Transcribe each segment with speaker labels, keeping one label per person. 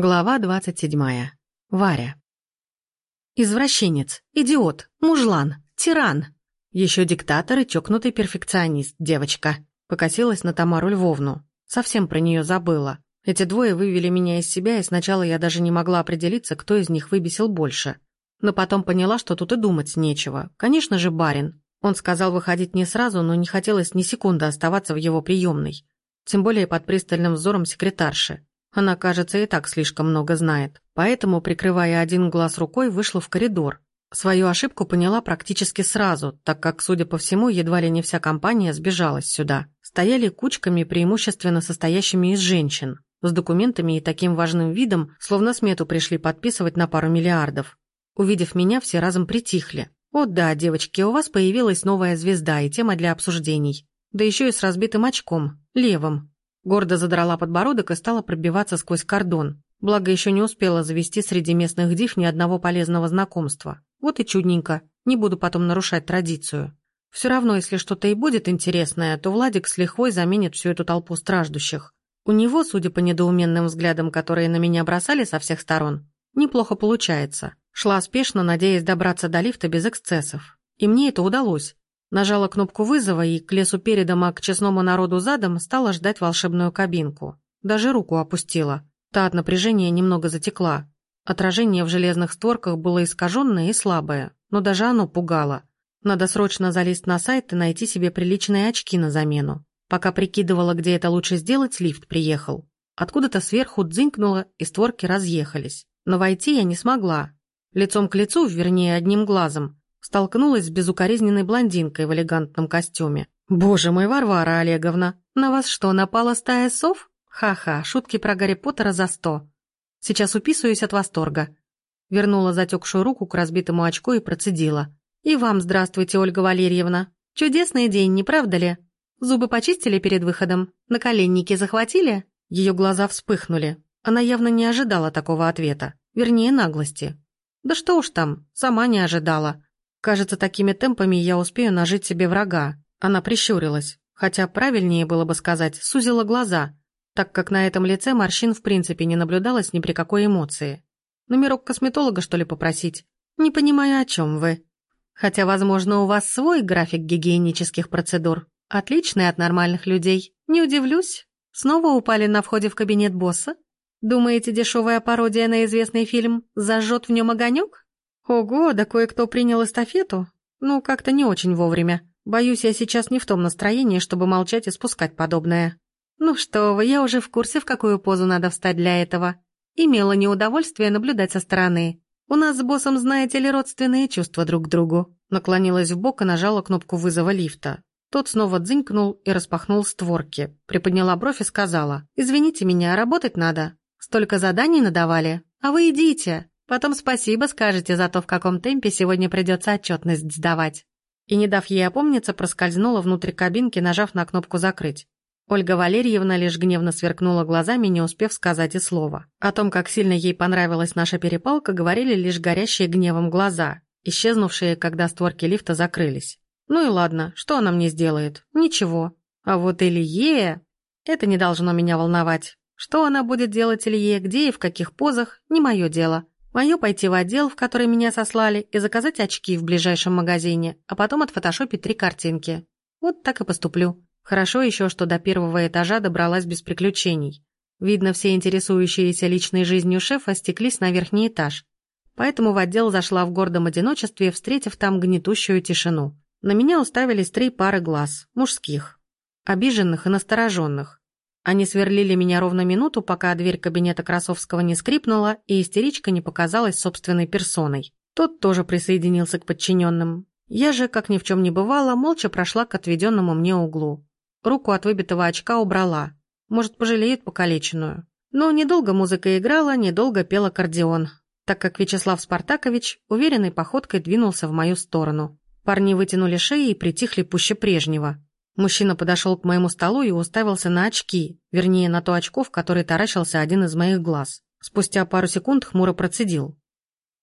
Speaker 1: Глава двадцать седьмая. Варя. Извращенец, идиот, мужлан, тиран. Еще диктатор и чокнутый перфекционист, девочка. Покосилась на Тамару Львовну. Совсем про нее забыла. Эти двое вывели меня из себя, и сначала я даже не могла определиться, кто из них выбесил больше. Но потом поняла, что тут и думать нечего. Конечно же, барин. Он сказал выходить не сразу, но не хотелось ни секунды оставаться в его приемной. Тем более под пристальным взором секретарши. Она, кажется, и так слишком много знает. Поэтому, прикрывая один глаз рукой, вышла в коридор. Свою ошибку поняла практически сразу, так как, судя по всему, едва ли не вся компания сбежалась сюда. Стояли кучками, преимущественно состоящими из женщин, с документами и таким важным видом, словно смету пришли подписывать на пару миллиардов. Увидев меня, все разом притихли. «О да, девочки, у вас появилась новая звезда и тема для обсуждений. Да еще и с разбитым очком, левым. Гордо задрала подбородок и стала пробиваться сквозь кордон. Благо, еще не успела завести среди местных див ни одного полезного знакомства. Вот и чудненько. Не буду потом нарушать традицию. Все равно, если что-то и будет интересное, то Владик с лихвой заменит всю эту толпу страждущих. У него, судя по недоуменным взглядам, которые на меня бросали со всех сторон, неплохо получается. Шла спешно, надеясь добраться до лифта без эксцессов. И мне это удалось. Нажала кнопку вызова и к лесу передом, а к честному народу задом стала ждать волшебную кабинку. Даже руку опустила. Та от напряжения немного затекла. Отражение в железных створках было искаженное и слабое, но даже оно пугало. Надо срочно залезть на сайт и найти себе приличные очки на замену. Пока прикидывала, где это лучше сделать, лифт приехал. Откуда-то сверху дзынькнуло, и створки разъехались. Но войти я не смогла. Лицом к лицу, вернее, одним глазом, Столкнулась с безукоризненной блондинкой в элегантном костюме. «Боже мой, Варвара Олеговна, на вас что, напала стая сов? Ха-ха, шутки про Гарри Поттера за сто. Сейчас уписываюсь от восторга». Вернула затекшую руку к разбитому очку и процедила. «И вам здравствуйте, Ольга Валерьевна. Чудесный день, не правда ли? Зубы почистили перед выходом? Наколенники захватили?» Ее глаза вспыхнули. Она явно не ожидала такого ответа. Вернее, наглости. Да что уж там, сама не ожидала. Кажется, такими темпами я успею нажить себе врага. Она прищурилась, хотя правильнее было бы сказать, сузила глаза, так как на этом лице морщин в принципе не наблюдалось ни при какой эмоции. Номерок косметолога, что ли, попросить? Не понимаю, о чем вы. Хотя, возможно, у вас свой график гигиенических процедур. Отличный от нормальных людей. Не удивлюсь. Снова упали на входе в кабинет босса? Думаете, дешевая пародия на известный фильм зажжет в нем огонек? Ого, да кое-кто принял эстафету? Ну, как-то не очень вовремя. Боюсь, я сейчас не в том настроении, чтобы молчать и спускать подобное. Ну что вы, я уже в курсе, в какую позу надо встать для этого. Имела неудовольствие наблюдать со стороны. У нас с боссом, знаете ли, родственные чувства друг к другу. Наклонилась в бок и нажала кнопку вызова лифта. Тот снова дзынькнул и распахнул створки. Приподняла бровь и сказала, «Извините меня, работать надо. Столько заданий надавали. А вы идите. Потом спасибо скажете за то, в каком темпе сегодня придется отчетность сдавать». И, не дав ей опомниться, проскользнула внутрь кабинки, нажав на кнопку «Закрыть». Ольга Валерьевна лишь гневно сверкнула глазами, не успев сказать и слова. О том, как сильно ей понравилась наша перепалка, говорили лишь горящие гневом глаза, исчезнувшие, когда створки лифта закрылись. Ну и ладно, что она мне сделает? Ничего. А вот Илье... Это не должно меня волновать. Что она будет делать Илье, где и в каких позах, не мое дело. Мое пойти в отдел, в который меня сослали, и заказать очки в ближайшем магазине, а потом отфотошопить три картинки. Вот так и поступлю. Хорошо еще, что до первого этажа добралась без приключений. Видно, все интересующиеся личной жизнью шефа стеклись на верхний этаж. Поэтому в отдел зашла в гордом одиночестве, встретив там гнетущую тишину. На меня уставились три пары глаз, мужских. Обиженных и настороженных. Они сверлили меня ровно минуту, пока дверь кабинета Красовского не скрипнула и истеричка не показалась собственной персоной. Тот тоже присоединился к подчиненным. Я же, как ни в чем не бывало, молча прошла к отведенному мне углу. Руку от выбитого очка убрала. Может, пожалеет покалеченную. Но недолго музыка играла, недолго пел аккордеон, так как Вячеслав Спартакович уверенной походкой двинулся в мою сторону. Парни вытянули шеи и притихли пуще прежнего. Мужчина подошел к моему столу и уставился на очки, вернее, на то очко, в которое таращился один из моих глаз. Спустя пару секунд хмуро процедил.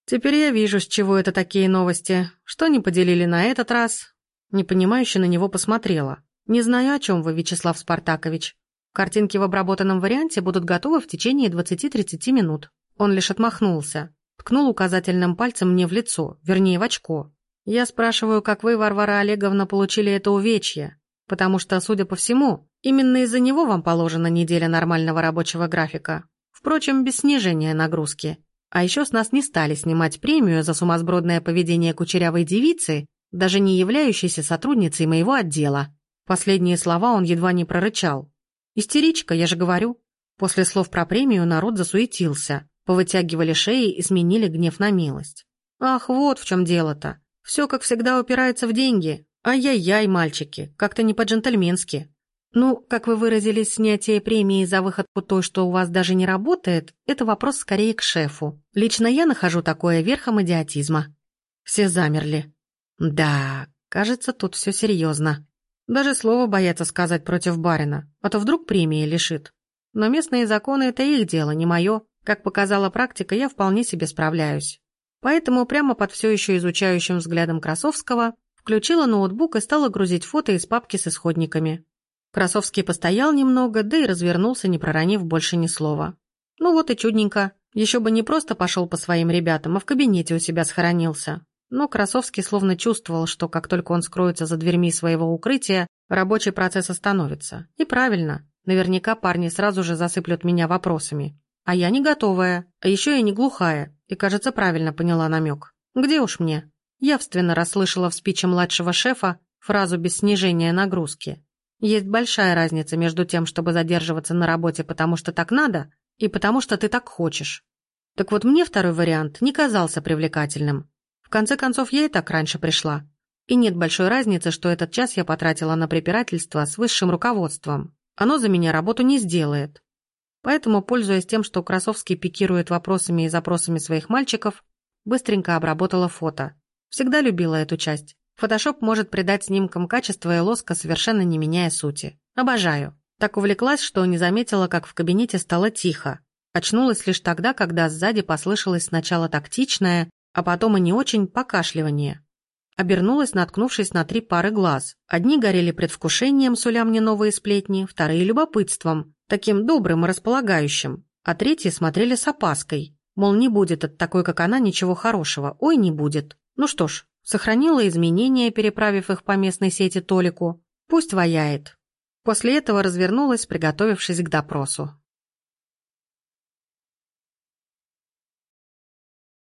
Speaker 1: «Теперь я вижу, с чего это такие новости. Что не поделили на этот раз?» Непонимающе на него посмотрела. «Не знаю, о чем вы, Вячеслав Спартакович». Картинки в обработанном варианте будут готовы в течение 20-30 минут. Он лишь отмахнулся. Ткнул указательным пальцем мне в лицо, вернее, в очко. Я спрашиваю, как вы, Варвара Олеговна, получили это увечье? Потому что, судя по всему, именно из-за него вам положена неделя нормального рабочего графика. Впрочем, без снижения нагрузки. А еще с нас не стали снимать премию за сумасбродное поведение кучерявой девицы, даже не являющейся сотрудницей моего отдела. Последние слова он едва не прорычал. «Истеричка, я же говорю». После слов про премию народ засуетился, повытягивали шеи и сменили гнев на милость. «Ах, вот в чем дело-то. Все, как всегда, упирается в деньги. Ай-яй-яй, мальчики, как-то не по-джентльменски. Ну, как вы выразились, снятие премии за выходку той, что у вас даже не работает, это вопрос скорее к шефу. Лично я нахожу такое верхом идиотизма. Все замерли. Да, кажется, тут все серьезно. Даже слово боятся сказать против барина, а то вдруг премии лишит. Но местные законы — это их дело, не мое. Как показала практика, я вполне себе справляюсь. Поэтому прямо под все еще изучающим взглядом Красовского включила ноутбук и стала грузить фото из папки с исходниками. Красовский постоял немного, да и развернулся, не проронив больше ни слова. Ну вот и чудненько. Еще бы не просто пошел по своим ребятам, а в кабинете у себя схоронился. Но Красовский словно чувствовал, что как только он скроется за дверьми своего укрытия, рабочий процесс остановится. И правильно. Наверняка парни сразу же засыплют меня вопросами. А я не готовая, а еще и не глухая, и, кажется, правильно поняла намек. Где уж мне? Явственно расслышала в спиче младшего шефа фразу без снижения нагрузки. Есть большая разница между тем, чтобы задерживаться на работе, потому что так надо, и потому что ты так хочешь. Так вот мне второй вариант не казался привлекательным. В конце концов, я и так раньше пришла. И нет большой разницы, что этот час я потратила на препирательство с высшим руководством. Оно за меня работу не сделает. Поэтому, пользуясь тем, что Красовский пикирует вопросами и запросами своих мальчиков, быстренько обработала фото. Всегда любила эту часть. Фотошоп может придать снимкам качество и лоска, совершенно не меняя сути. Обожаю. Так увлеклась, что не заметила, как в кабинете стало тихо. Очнулась лишь тогда, когда сзади послышалось сначала тактичное, а потом и не очень покашливание. Обернулась, наткнувшись на три пары глаз. Одни горели предвкушением, суля мне новые сплетни, вторые — любопытством, таким добрым и располагающим, а третьи смотрели с опаской. Мол, не будет от такой, как она, ничего хорошего. Ой, не будет. Ну что ж, Сохранила изменения, переправив их по местной сети Толику. Пусть ваяет. После этого развернулась, приготовившись к допросу.